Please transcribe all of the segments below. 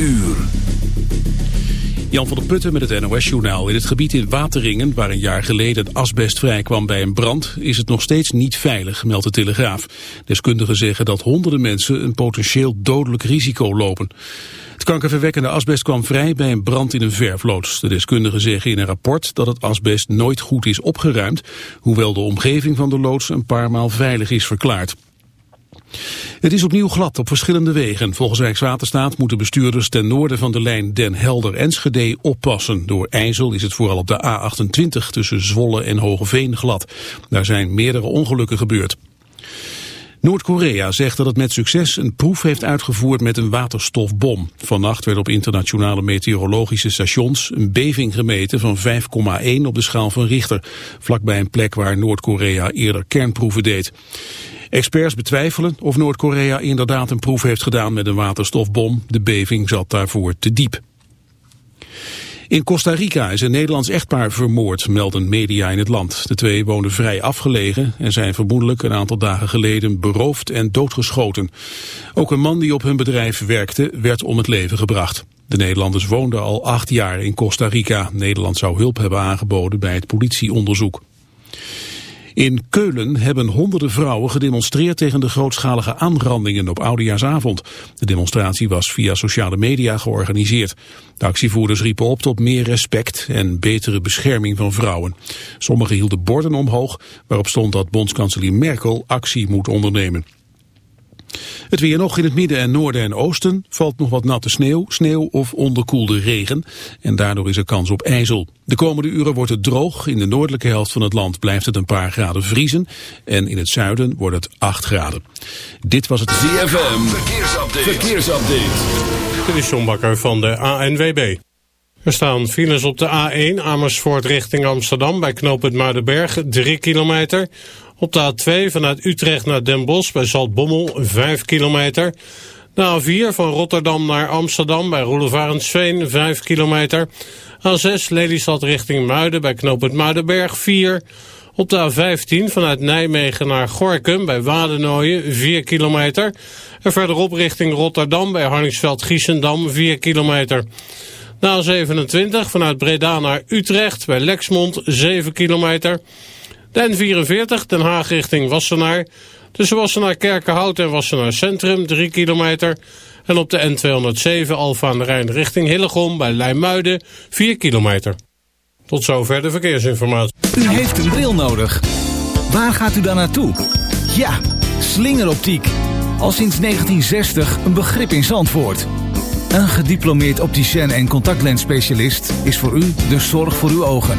uur. Jan van der Putten met het NOS-journaal. In het gebied in Wateringen, waar een jaar geleden het asbest vrijkwam bij een brand, is het nog steeds niet veilig, meldt de Telegraaf. Deskundigen zeggen dat honderden mensen een potentieel dodelijk risico lopen. Het kankerverwekkende asbest kwam vrij bij een brand in een verfloods. De deskundigen zeggen in een rapport dat het asbest nooit goed is opgeruimd, hoewel de omgeving van de loods een paar maal veilig is verklaard. Het is opnieuw glad op verschillende wegen. Volgens Rijkswaterstaat moeten bestuurders ten noorden van de lijn Den Helder-Enschede oppassen. Door IJssel is het vooral op de A28 tussen Zwolle en Hogeveen glad. Daar zijn meerdere ongelukken gebeurd. Noord-Korea zegt dat het met succes een proef heeft uitgevoerd met een waterstofbom. Vannacht werd op internationale meteorologische stations een beving gemeten van 5,1 op de schaal van Richter, vlakbij een plek waar Noord-Korea eerder kernproeven deed. Experts betwijfelen of Noord-Korea inderdaad een proef heeft gedaan met een waterstofbom. De beving zat daarvoor te diep. In Costa Rica is een Nederlands echtpaar vermoord, melden media in het land. De twee woonden vrij afgelegen en zijn vermoedelijk een aantal dagen geleden beroofd en doodgeschoten. Ook een man die op hun bedrijf werkte werd om het leven gebracht. De Nederlanders woonden al acht jaar in Costa Rica. Nederland zou hulp hebben aangeboden bij het politieonderzoek. In Keulen hebben honderden vrouwen gedemonstreerd tegen de grootschalige aanrandingen op Oudejaarsavond. De demonstratie was via sociale media georganiseerd. De actievoerders riepen op tot meer respect en betere bescherming van vrouwen. Sommigen hielden borden omhoog waarop stond dat bondskanselier Merkel actie moet ondernemen. Het weer nog in het midden en noorden en oosten valt nog wat natte sneeuw, sneeuw of onderkoelde regen. En daardoor is er kans op ijzel. De komende uren wordt het droog. In de noordelijke helft van het land blijft het een paar graden vriezen. En in het zuiden wordt het 8 graden. Dit was het ZFM. Verkeersupdate. Verkeersupdate. Dit is John Bakker van de ANWB. Er staan files op de A1 Amersfoort richting Amsterdam bij knooppunt Muidenberg 3 kilometer. Op de A2 vanuit Utrecht naar Den Bosch bij Zaltbommel 5 kilometer. De A4 van Rotterdam naar Amsterdam bij Roelevarensveen 5 kilometer. A6 Lelystad richting Muiden bij knooppunt Muidenberg 4 op de A15 vanuit Nijmegen naar Gorkum bij Wadenooien 4 kilometer. En verderop richting Rotterdam bij Harningsveld-Giessendam 4 kilometer. De A27 vanuit Breda naar Utrecht bij Lexmond 7 kilometer. De N44 Den Haag richting Wassenaar. Tussen Wassenaar Kerkenhout en Wassenaar Centrum 3 kilometer. En op de N207 Alfa aan de Rijn richting Hillegom bij Leimuiden 4 kilometer. Tot zover de verkeersinformatie. U heeft een bril nodig. Waar gaat u dan naartoe? Ja, slingeroptiek. Al sinds 1960 een begrip in Zandvoort. Een gediplomeerd opticien en contactlensspecialist is voor u de zorg voor uw ogen.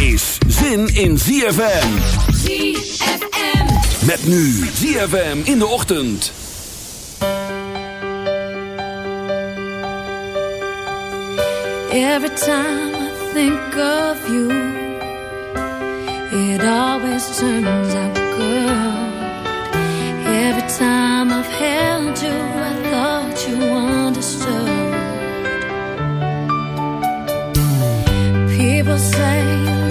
is zin in ZFM. ZFM. Met nu ZFM in de ochtend. Every time I think of you, it always turns out good. Every time I've held you, I thought you understood. People say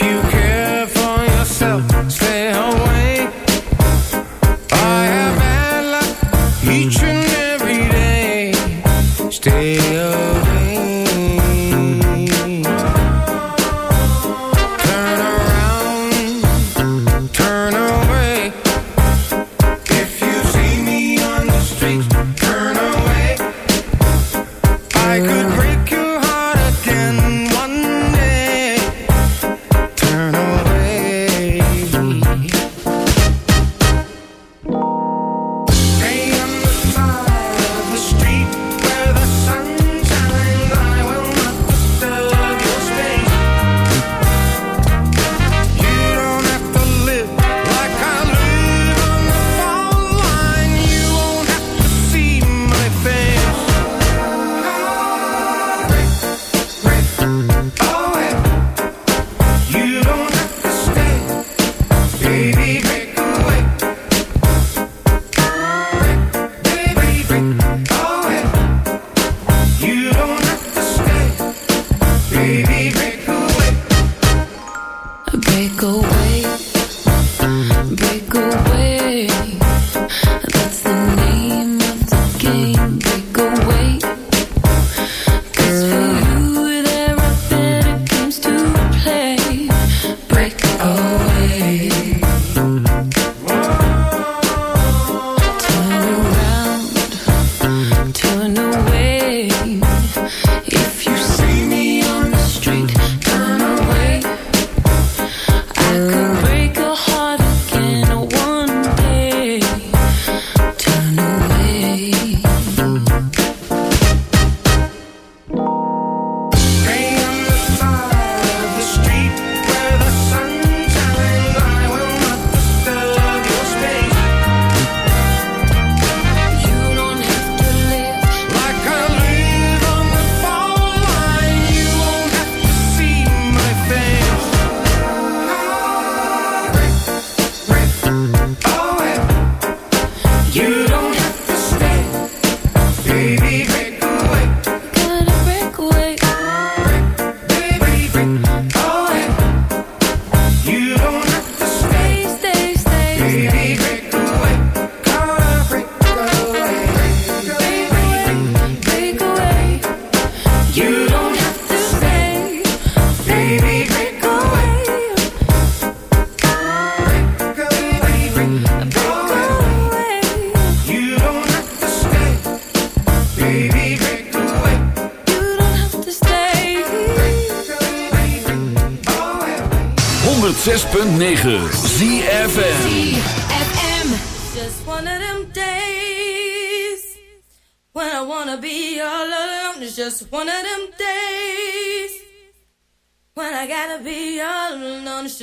if you can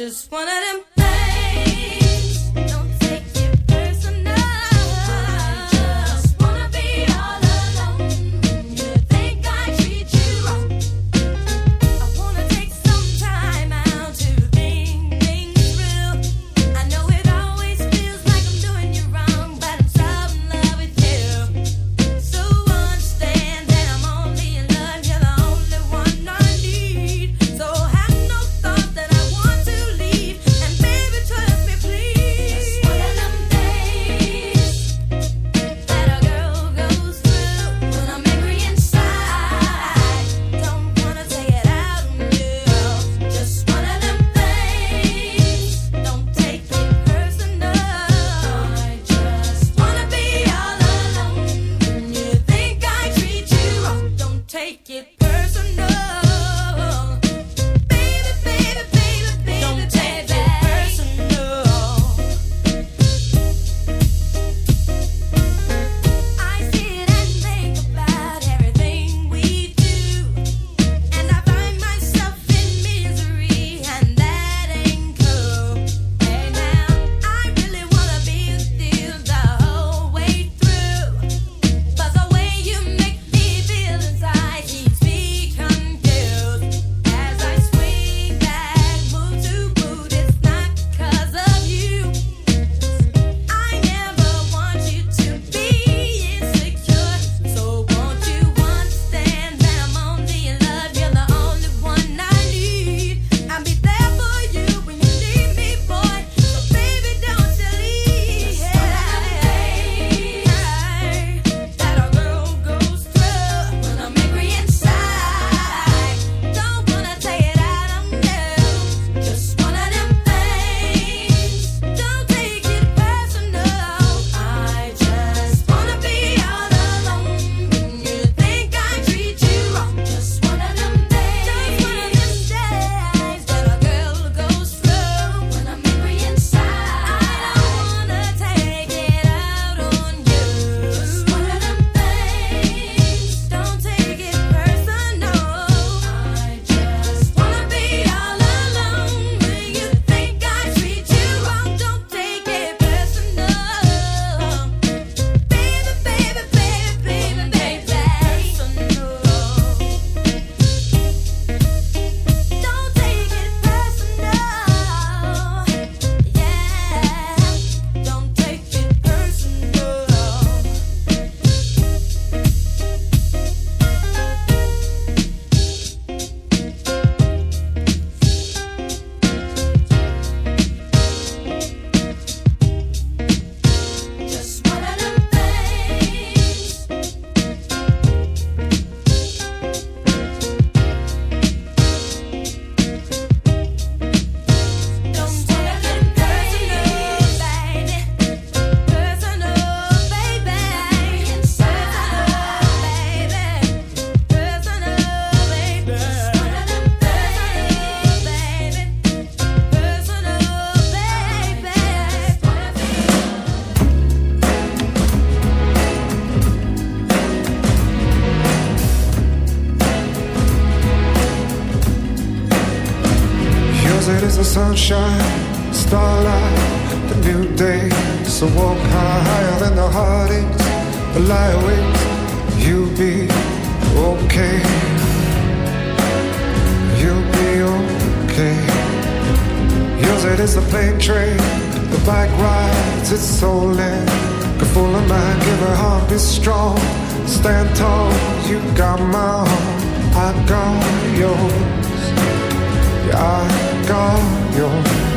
just wanna sunshine, your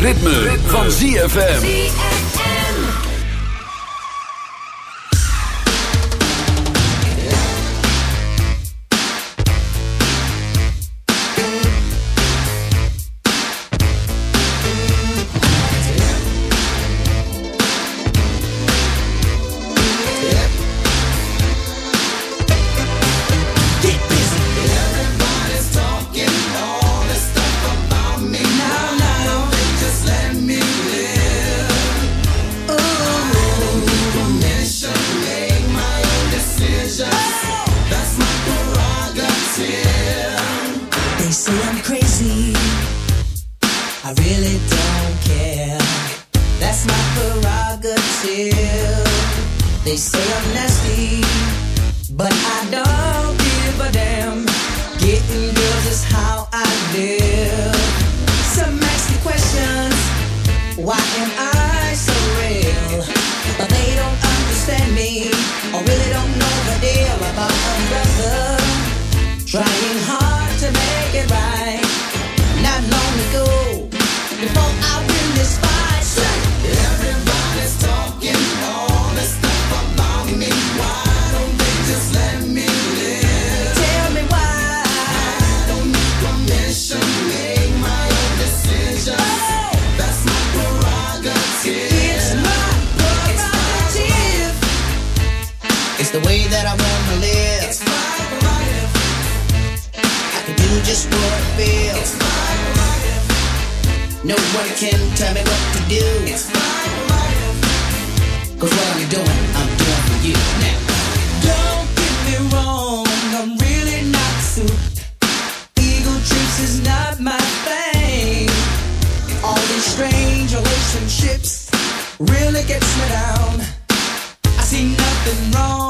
ritme, van ZFM. The way that I want to live. It's my prerogative. I can do just what I feel. It's my prerogative. Nobody can tell me what to do. It's my prerogative. Cause what I'm doing, I'm doing for you now. Don't get me wrong, I'm really not super. Eagle trips is not my thing. All these strange relationships really gets me down. I see nothing wrong.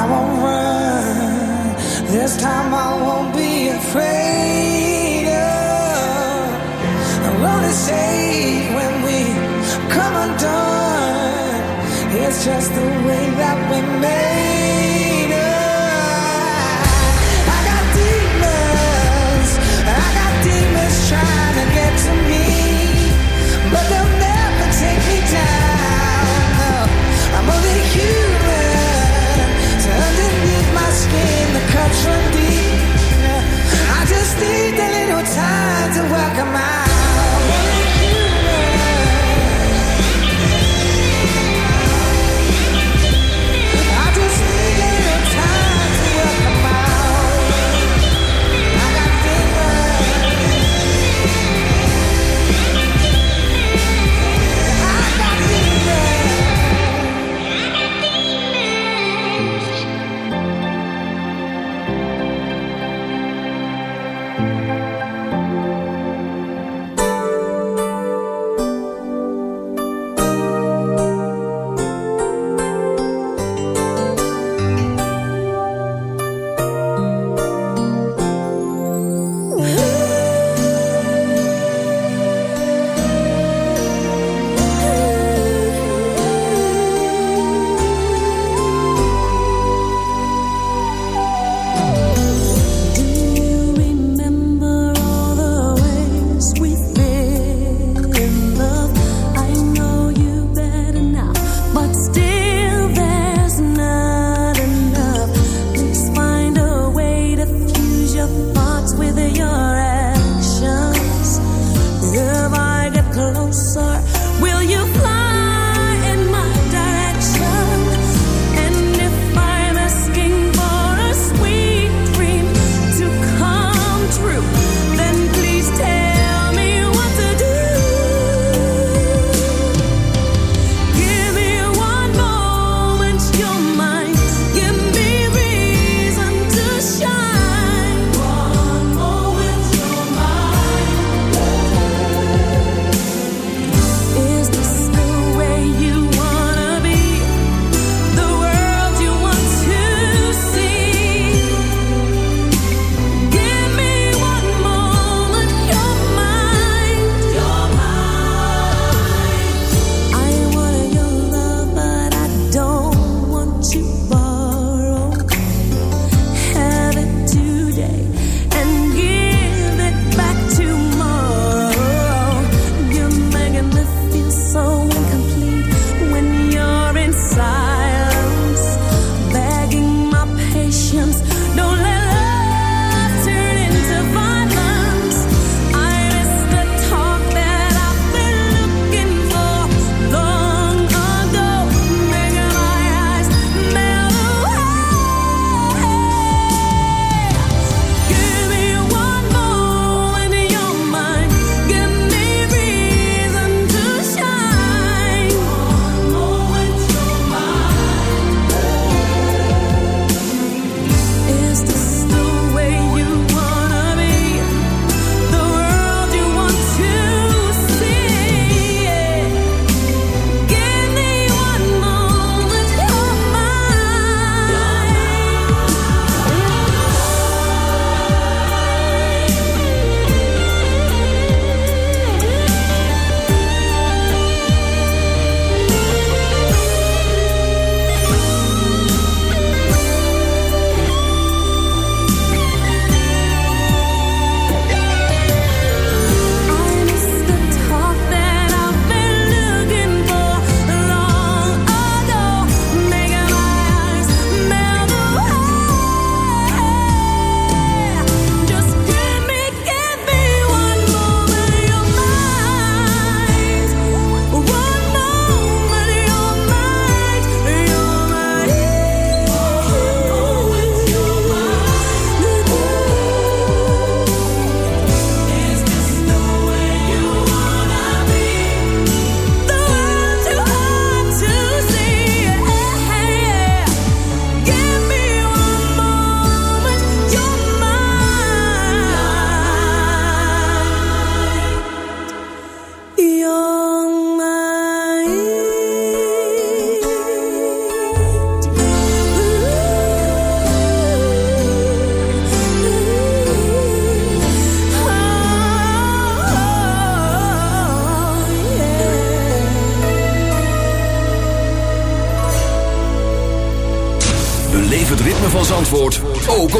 I won't run. This time I won't be afraid. of. I'm only safe when we come undone. It's just the way that we made it. I got demons. I got demons trying to get to me, but they'll never take me down.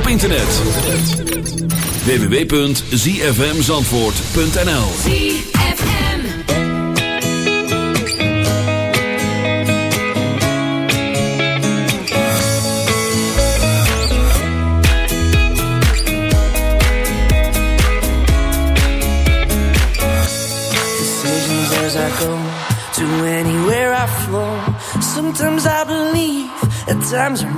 Internet. www.zfmzandvoort.nl ZFM. decisions as I go to anywhere I flow. Sometimes I believe, at times I'm rational.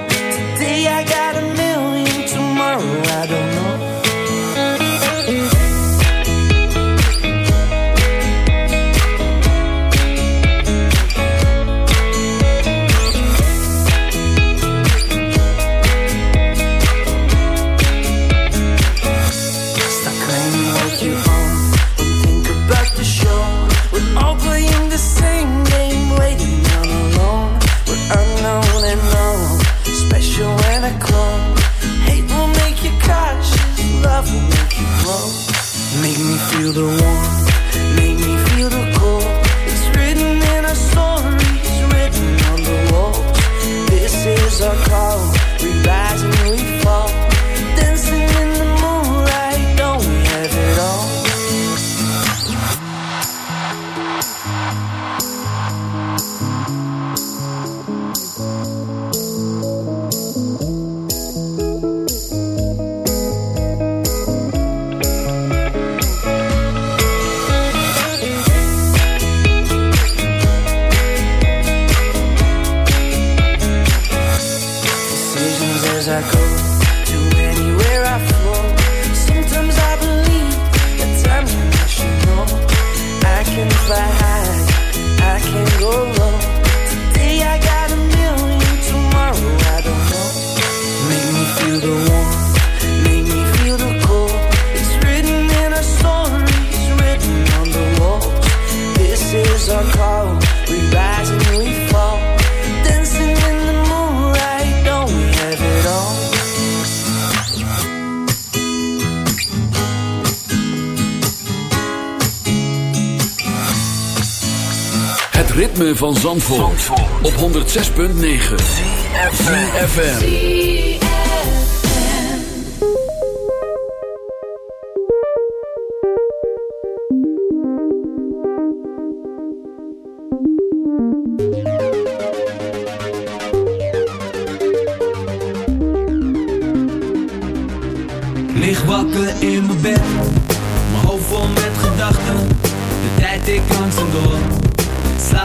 Het ritme van Zandvoort, op 106.9 FM. Lig wakker in mijn bed, mijn hoofd vol met gedachten. De tijd ik langzaam door,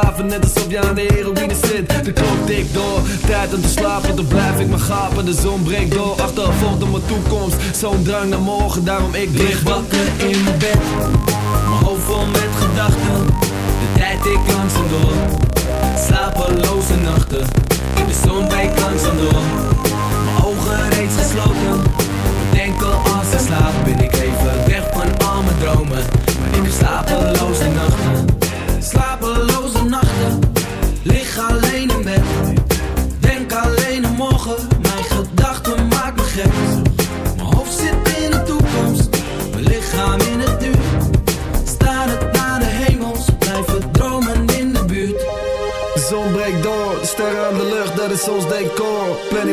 slaven, net alsof je aan de heroïne zit. De klok tikt door, tijd om te slapen, dan blijf ik maar gapen. De zon breekt door, achtervolgt op mijn toekomst. Zo'n drang naar morgen, daarom ik lig wakker in mijn bed. Mijn hoofd vol met gedachten, de tijd tikt langzaam door. Slapeloze nachten, in de zon breekt langzaam door. Mijn ogen reeds gesloten, denk al als ik slaap ben ik even weg van al mijn dromen. Maar ik heb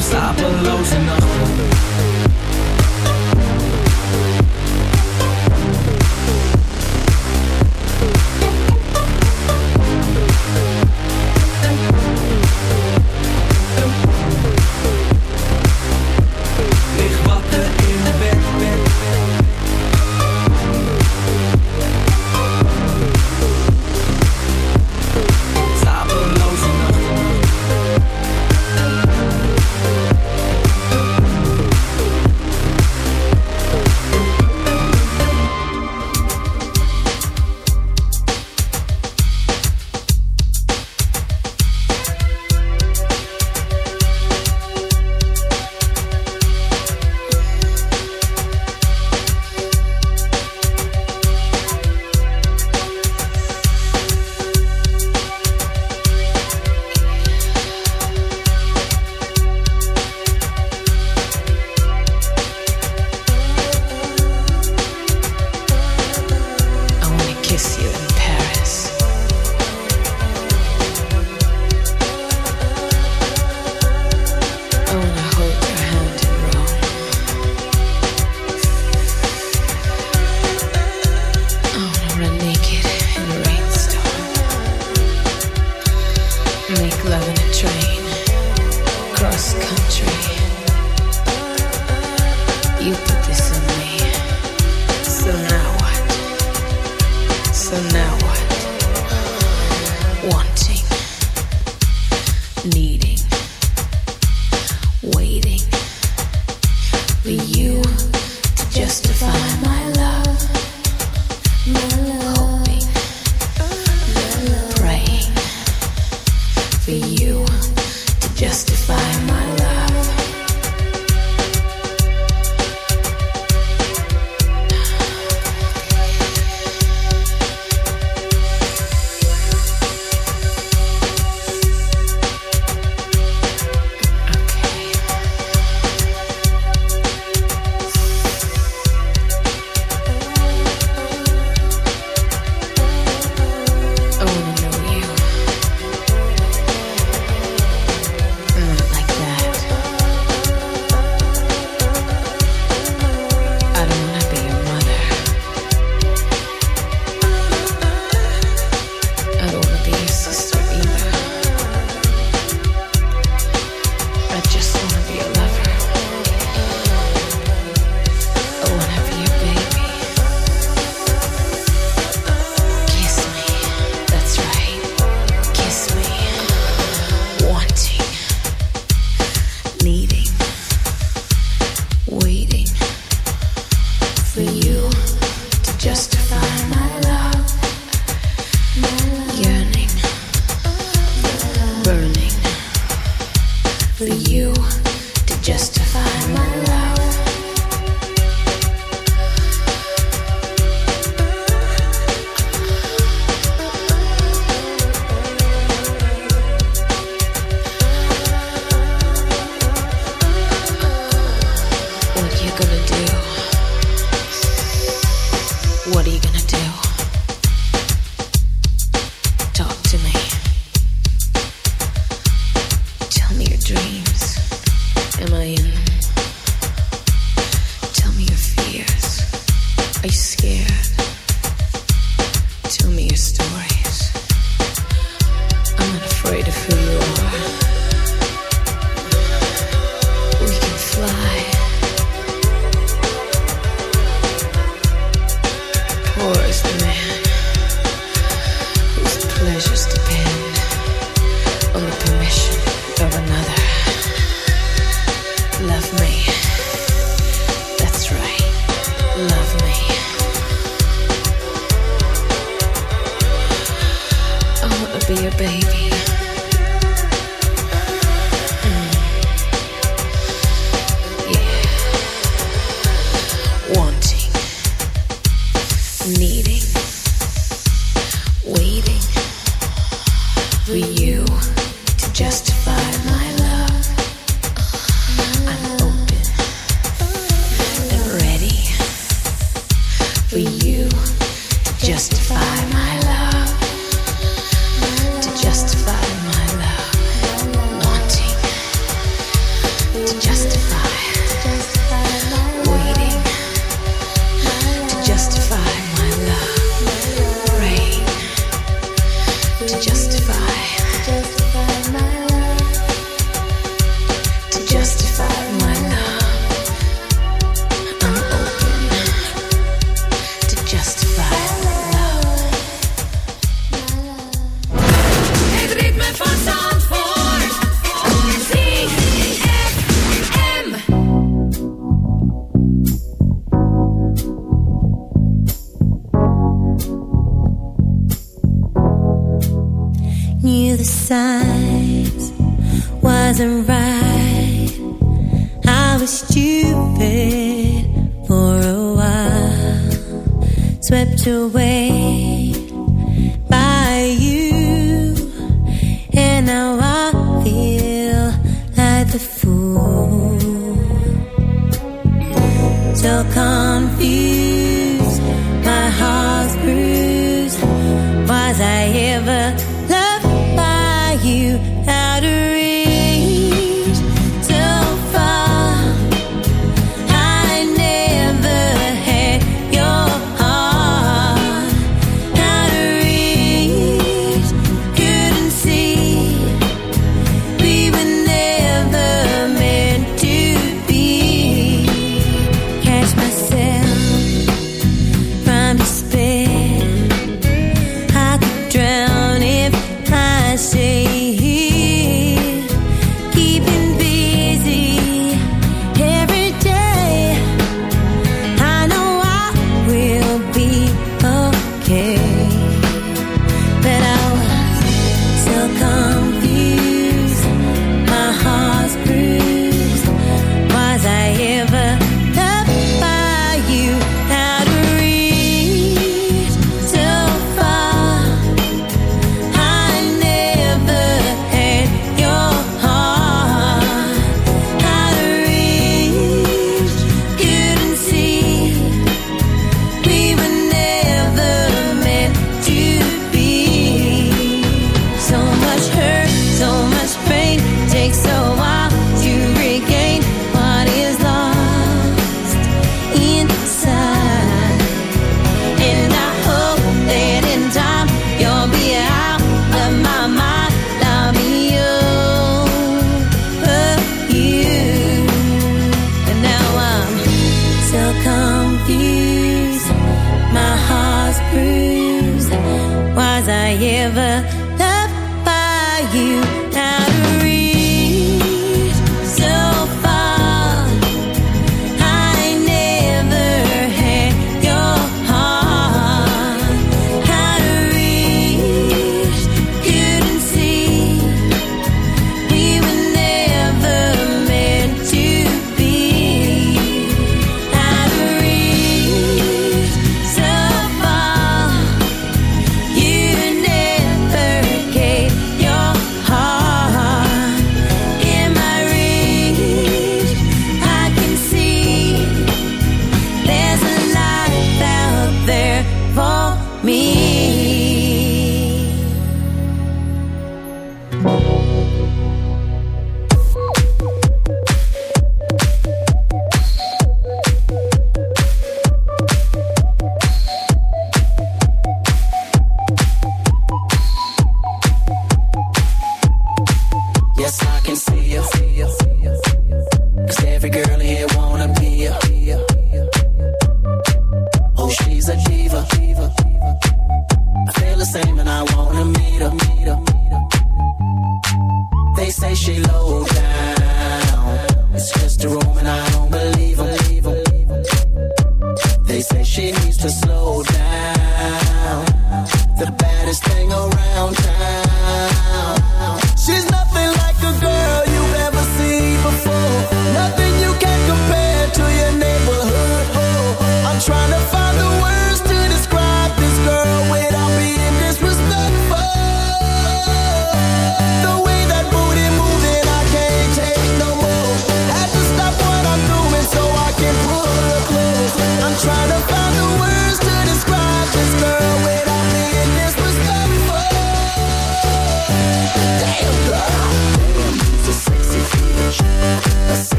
slapeloze nachten.